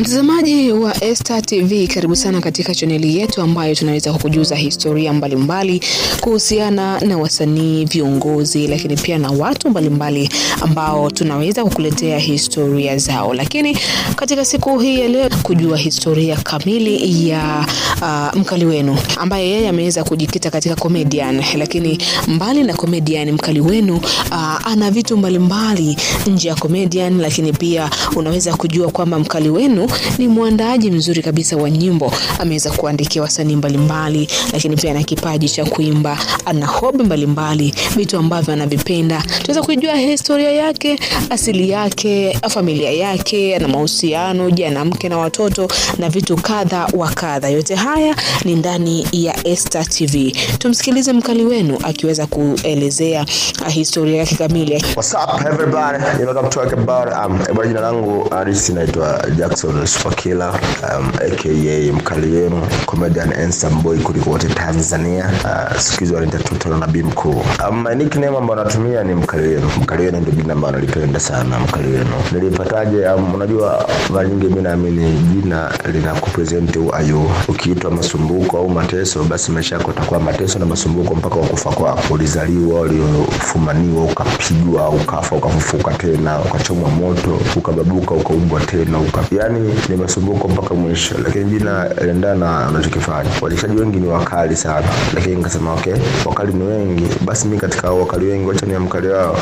Mtazamaji wa Esta TV, karibu sana katika chaneli yetu ambayo tunaweza kukujuza historia mbalimbali kuhusiana na wasanii, viongozi, lakini pia na watu mbalimbali mbali ambao tunaweza kukuletea historia zao. Lakini katika siku hii ya leo kujua historia kamili ya uh, mkali wenu ambaye yeye ameweza kujikita katika comedian, lakini mbali na comedian, mkali wenu uh, ana vitu mbalimbali nje ya comedian, lakini pia unaweza kujua kwamba mkali wenu ni mwandaaji mzuri kabisa wa nyimbo. Ameweza kuandikia wasanii mbalimbali, lakini pia ana kipaji cha kuimba, ana hobi mbalimbali, vitu ambavyo anavipenda. Tunaweza kujua historia yake, asili yake, familia yake, na mahusiano, je, ana mke na watoto na vitu kadha wa kadha. Yote haya ni ndani ya Esta TV. Tumsikilize mkali wenu akiweza kuelezea uh, historia yake kamili. What's up everybody? You know what I'm talking about? Um, jina langu Aris naitwa Jackson Superkiller um, aka mkali wenu comedian handsome boy kuliko wote Tanzania. Uh, siku hizi wanaita na bi mkuu. Um, my nickname ambayo natumia ni mkali wenu. Mkali wenu ndio jina ambalo nalipenda sana mkali wenu. Nilipataje? Um, unajua mara nyingi mimi naamini jina linakupresent ayo. Ukiitwa masumbuko au mateso, basi maisha yako yatakuwa mateso na masumbuko mpaka wakufa kwako. Ulizaliwa, uliofumaniwa, ukapigwa, ukafa, ukafufuka tena, ukachomwa moto, ukababuka, ukaumbwa tena, uka yani ni masumbuko mpaka mwisho, lakini jina liendana na unachokifanya. Wachekeshaji wengi ni wakali sana, lakini nikasema okay, wakali ni wengi, basi mi katika wakali wengi, wacha ni mkali wao.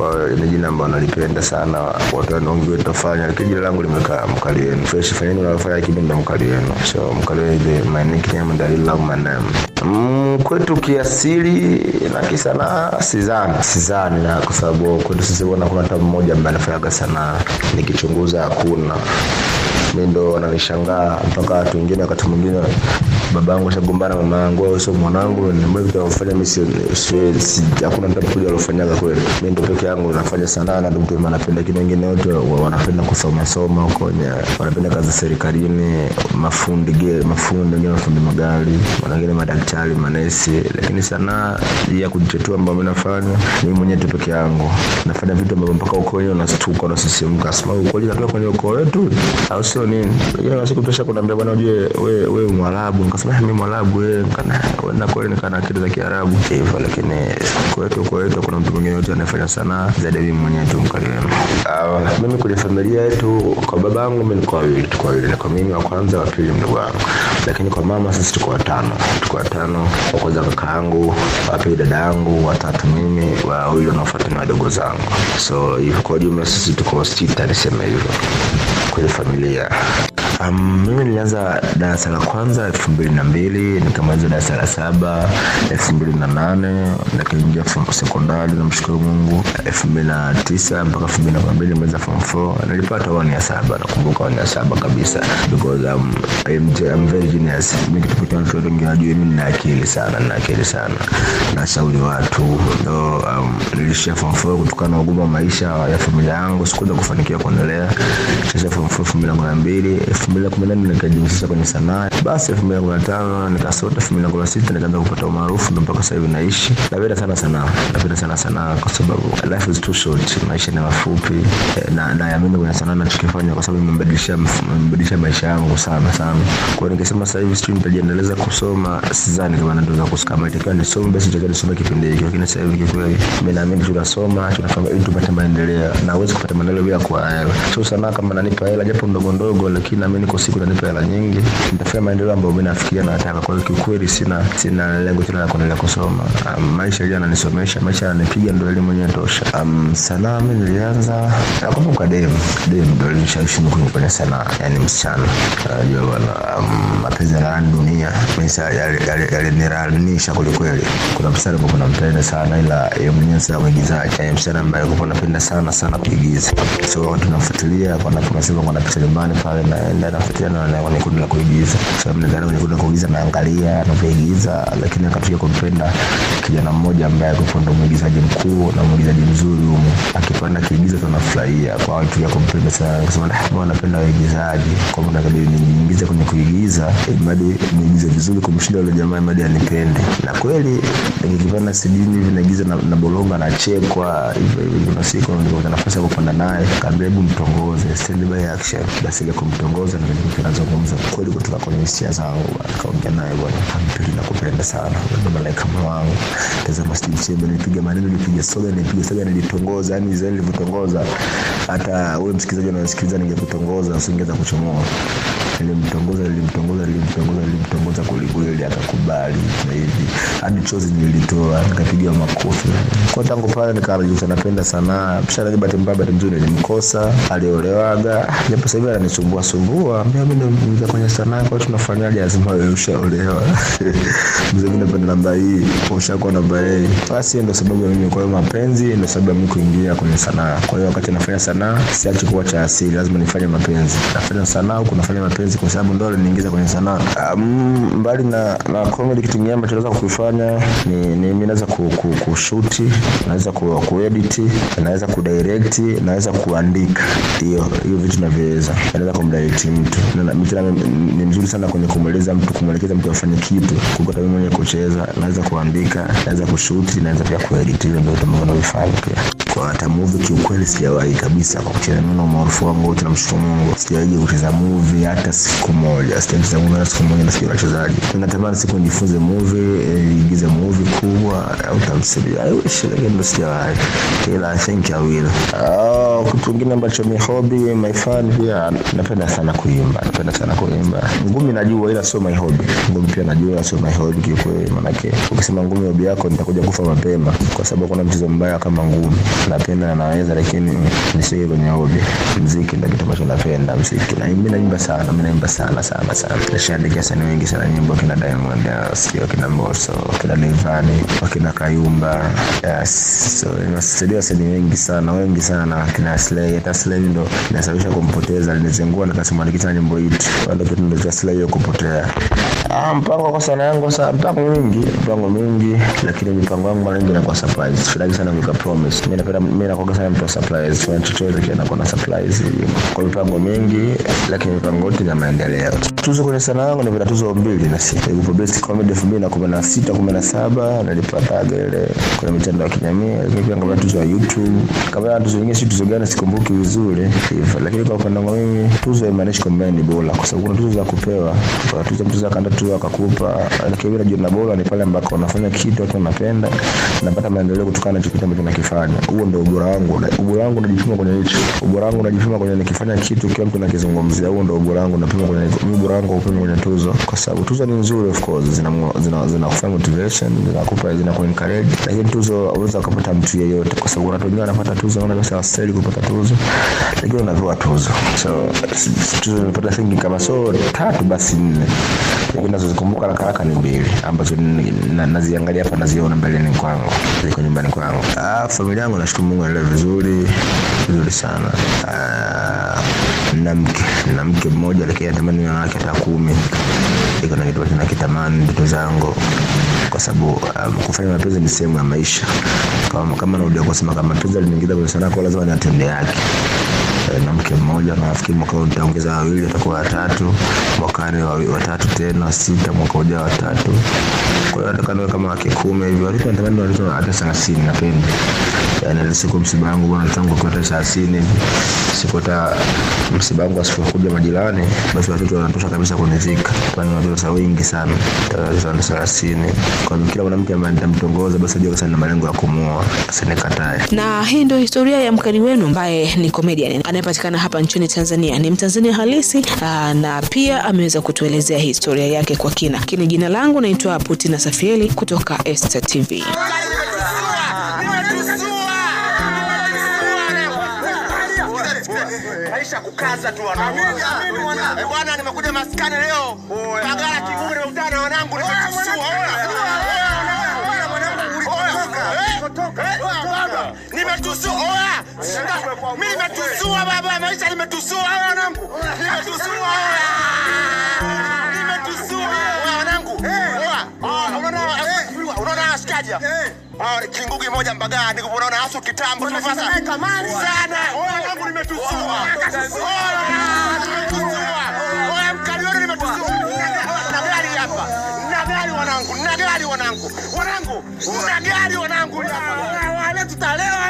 Kwa ni jina ambalo nalipenda sana, watu wengi watafanya, lakini jina langu limekaa mkali wenu. Fresh, fanyeni unalofanya kipindi mkali wenu, so mkali wenu ndio my nickname ndio I love my name. Mm, kwetu kiasili na kisanaa sizani sizani na kwa sababu kwetu sisi bwana, kuna hata mmoja ambaye anafanyaga sanaa, nikichunguza hakuna mi ndo wananishangaa mpaka watu wengine wakati mwingine babangu ashagombana mama yangu wewe sio mwanangu ni mbona vitu anafanya mimi si hakuna mtu kuja alofanyaga kweli. Mimi ndo peke yangu nafanya sanaa na ndio maana napenda lakini wengine wote wanapenda kusoma soma huko wanapenda kazi serikalini mafundi ge mafundi wengine mafundi magari wengine madaktari manesi lakini sanaa ya kujitetua ambayo mimi nafanya mimi mwenyewe tu peke yangu. Nafanya vitu ambavyo mpaka uko wewe unastuka unasisimka sema ukweli natoka kwenye ukoo wetu au sio nini? Lakini nasikutosha kunaambia bwana ujue wewe wewe mwarabu nikasema mimi mwarabu wewe nikana na kweli nikana akili za kiarabu. Hivyo lakini kwetu kwetu kuna mtu mwingine yote anafanya sanaa zaidi mimi mwenyewe tu mkalimu uh, mimi kwenye familia yetu kwa babangu mimi niko wawili tuko wawili. Niko mimi wa kwanza wa pili mdogo wangu. Lakini kwa mama sisi tuko watano. Tuko watano wa kwanza kaka yangu wa pili dada yangu watatu mimi wa wawili wanaofuata ni wadogo zangu. So hivyo kwa jumla sisi tuko sita niseme hivyo kwenye familia Um, mimi nilianza darasa la kwanza elfu mbili na mbili nikamaliza darasa la saba elfu mbili na nane nikaingia sekondari namshukuru mungu. Elfu mbili na tisa mpaka elfu mbili na kumi na mbili nimeweza form four. Nilipata wani ya saba nakumbuka wani ya saba kabisa. Because um, I'm, I'm very genius. Mi kitu watu wengi wajue mi nina akili sana nina akili sana. Nashauri watu. So, um, nilishia form four kutokana na ugumu wa maisha ya familia yangu. Sikuweza kufanikiwa kuendelea. Kisha form four elfu mbili na kumi na mbili elfu mbili na kumi na nne nikajihusisha kwenye sanaa. Basi elfu mbili na kumi na tano nikasota elfu mbili na kumi na sita nikaanza kupata umaarufu ndo mpaka sasa hivi naishi. Napenda sana sanaa napenda sana sanaa kwa sababu life is too short maisha ni mafupi na naamini kwenye sanaa nachokifanya kwa sababu imebadilisha imebadilisha maisha yangu sana sana. Kwa hiyo nikisema sasa hivi sijui nitajiendeleza kusoma sidhani kama naweza kusoma. Itakiwa nisome basi itakiwa nisome kipindi hiki lakini sasa hivi kikweli mimi naamini tunasoma tunafanya ili tupate maendeleo na uwezi kupata maendeleo bila kuwa hela. Sio sanaa kama nanipa hela japo ndogo ndogo lakini naamini kwa siku nanipa hela nyingi. Nitafanya maendeleo ambayo mimi nafikiria na nataka. Kwa hiyo kiukweli sina sina lengo tena la kuendelea kusoma. Um, maisha yeye ananisomesha. Maisha yananipiga ndio elimu yenyewe tosha. Um, sanaa mimi nilianza nakumbuka dem dem ndio alinishawishi mimi kwenye sanaa yani msichana. Unajua bwana um, mapenzi ya dunia. Maisha yaliniranisha kweli kweli. Kuna msichana ambaye nampenda sana ila yeye mwenyewe sasa mwigizaji yani msichana ambaye kwa anapenda sana sana kuigiza. So tunamfuatilia kwa tunasema kwa napita nyumbani pale na ambaye na la kuigiza, sababu nadhani kuigiza, anavyoigiza, lakini kumpenda kijana mmoja ambaye alikuwa ndo mwigizaji mkuu na mwigizaji mzuri humu, akipanda kiigiza. Kwa watu ya kumpenda sana, nikasema "Ah, mbona napenda waigizaji, kwa niingize kwenye kuigiza, imadi niigize vizuri kumshinda yule jamaa, imadi anipende. Na kweli nikipanda sidini hivi naigiza na, na Bolonga hivyo hivyo. Kuna siku nilipata nafasi ya kupanda naye, kaambia hebu mtongoze action. Basi ile kumtongoza nikajikuta nazungumza kweli kutoka kwenye hisia zangu, akaongea naye bwana, nakupenda sana, malaika wangu. Tazama maneno, soga, soga, nilitongoza, yani hata wewe msikilizaji unasikiliza, ningekutongoza kuchomoa. Nilimtongoza nilimtongoza nilimtongoza nilimtongoza akakubali na hivi. Hadi chozi nilitoa, makofi. Kwa tangu pale napenda sanaa. Bahati mbaya, bahati nzuri nilimkosa, aliolewaga, japo sasa hivi ananisumbua sumbua, ambia mimi kwenye sanaa, kwa tunafanyaje? Lazima wewe ushaolewa mzee, mimi napenda namba hii, ushakuwa namba hii. Basi ndio sababu ya mimi, kwa hiyo mapenzi ndio sababu ya mimi kuingia kwenye sanaa. Kwa hiyo wakati nafanya sanaa siachi kuwa cha asili, lazima nifanye mapenzi. Nafanya sanaa huku nafanya mapenzi kwa sababu ndo aliniingiza kwenye sanaa. Um, mbali na na comedy, kitu kingine ambacho naweza kukifanya ni, ni mimi naweza ku, ku, kushuti, naweza ku, kuedit, naweza kudirect, naweza kuandika. Hiyo hiyo vitu navyoweza. Naweza kumdirect mtu. Na mimi tena ni mzuri sana kwenye kumweleza mtu, kumwelekeza mtu afanye kitu, kuliko tabia mwenye kucheza. Naweza kuandika, naweza kushuti, naweza pia kuedit. Hiyo ndio tumeona navifanya pia. Kwa hata movie kiukweli sijawahi kabisa kwa kucheza neno maarufu wangu wote, na mshukuru Mungu. Sijawahi kucheza movie hata siku moja, sitacheza movie siku moja, na nasikia wachezaji. Natamani siku nijifunze movie, eh, movie kubwa au tamthilia. I wish lakini ndo sijawahi. Ila I think I will. Oh, kitu kingine ambacho ni hobby, my fun pia napenda sana kuimba. Napenda sana kuimba. Ngumi najua ila sio my hobby. Ngumi pia najua ila sio my hobby kiukweli, yake ukisema ngumi hobby yako nitakuja kufa mapema kwa sababu kuna mchezo mbaya kama ngumi. Napenda na naweza lakini nisiwe kwenye hobi Muziki ndio kitu ambacho napenda, muziki. Na mimi naimba sana, mimi naimba sana sana sana. Nishaandikia wasanii wengi sana nyimbo kina Diamond, sio kina Mbosso, kina Levani kina Kayumba. Yes. So nimesaidia wasanii wengi sana, wengi sana kina Slay. Hata Slay ndo nasababisha kumpoteza, alinizengua nikasema nikita nyimbo hii. Ndio kitu ndio Slay kupotea. Ah, mpango kwa sana yangu sasa, mpango mingi, mpango mingi, lakini mipango yangu mara nyingi inakuwa surprise. Sifurahi sana kuweka promise. Mimi napenda mimi nakuwa sana mtu surprise. Kwa chochote kile nakuwa na surprise. Kwa mipango mingi, lakini mipango yote ina maendeleo. Tuzo kwenye sanaa yangu ni tuzo mbili na sita. Ilikuwa best comedy 2016 17 nilipata gele kwenye mitandao ya kijamii, lakini pia ngapata tuzo ya YouTube. Kama tuzo nyingine si tuzo gani sikumbuki vizuri hivyo, lakini kwa upande wangu mimi tuzo ya Manish Comedy bora kwa sababu kuna tuzo za kupewa. Kwa tuzo mtu akanda tuzo akakupa, lakini bila jina bora ni pale ambako unafanya kitu watu wanapenda, napata maendeleo kutokana na kitu ambacho nakifanya. Huo ndio ubora wangu. Ubora wangu unajipima kwenye hicho. Ubora wangu unajipima kwenye nikifanya kitu kila mtu anakizungumzia. Huo ndio ubora wangu napima kwenye mimi ubora wangu upima kwenye tuzo kwa sababu tuzo ni nzuri of course zina zina zinakufanya motivation, zinakupa zina ku encourage, lakini tuzo unaweza kupata mtu yeyote kwa sababu watu wengine wanapata tuzo wanaona pesa hawastahili kupata tuzo, lakini unapewa tuzo. So tuzo nimepata thinking kama so tatu basi nne, lakini nazozikumbuka haraka haraka ni mbili ambazo naziangalia hapa naziona mbeleni kwangu, ziko nyumbani kwangu. Ah, familia yangu nashukuru Mungu inaendelea vizuri vizuri sana. Ah, na mke na mke mmoja lakini natamani na wake hata kumi. Iko na kitu nakitamani ndoto zangu kwa sababu um, kufanya mapenzi ni sehemu ya maisha. Kama kama narudia kusema kama mapenzi aliniingiza kwenye sanaa, kwa lazima niatende yake na mke mmoja na nafikiri mwaka huu nitaongeza wawili, watakuwa watatu, mwakani watatu tena, sita, mwaka ujao watatu. Kwa hiyo nataka niwe kama wake kumi hivi, watoto natamani watoto hata thelathini, napenda yani siku msiba wangu bwana tangu kwa saa thelathini hivi, siku msiba wangu asipokuja majirani, basi watoto wanatosha kabisa kunizika, kwani watoto wengi sana, watoto thelathini. Kwa hiyo kila mwanamke ambaye nitamtongoza basi ajue sana na malengo ya kumuoa, asinikatae. Na hii ndio historia ya mkali wenu ambaye ni comedian anayepatikana hapa nchini Tanzania. Ni Mtanzania halisi aa, na pia ameweza kutuelezea historia yake kwa kina. Lakini jina langu naitwa Putina Safieli kutoka Esta TV. Kukaza tu wanangu. Eh, bwana nimekuja maskani leo. Kagara kigumu nimekutana na wanangu nimetusua. Nimetusua. Nimetusua baba, maisha nimetusua wanangu. Nimetusua. Moja Mbagani, nikuponaona hasa kitambo tumefasa sana. Wanangu nimetusua. Oya, nimetusua. Oya, mkalioni nimetusua. Na gari hapa. Na gari wanangu, na gari wanangu. Wanangu, na gari wanangu hapa. Wale tutalewa